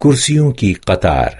कुर्सियों की कतार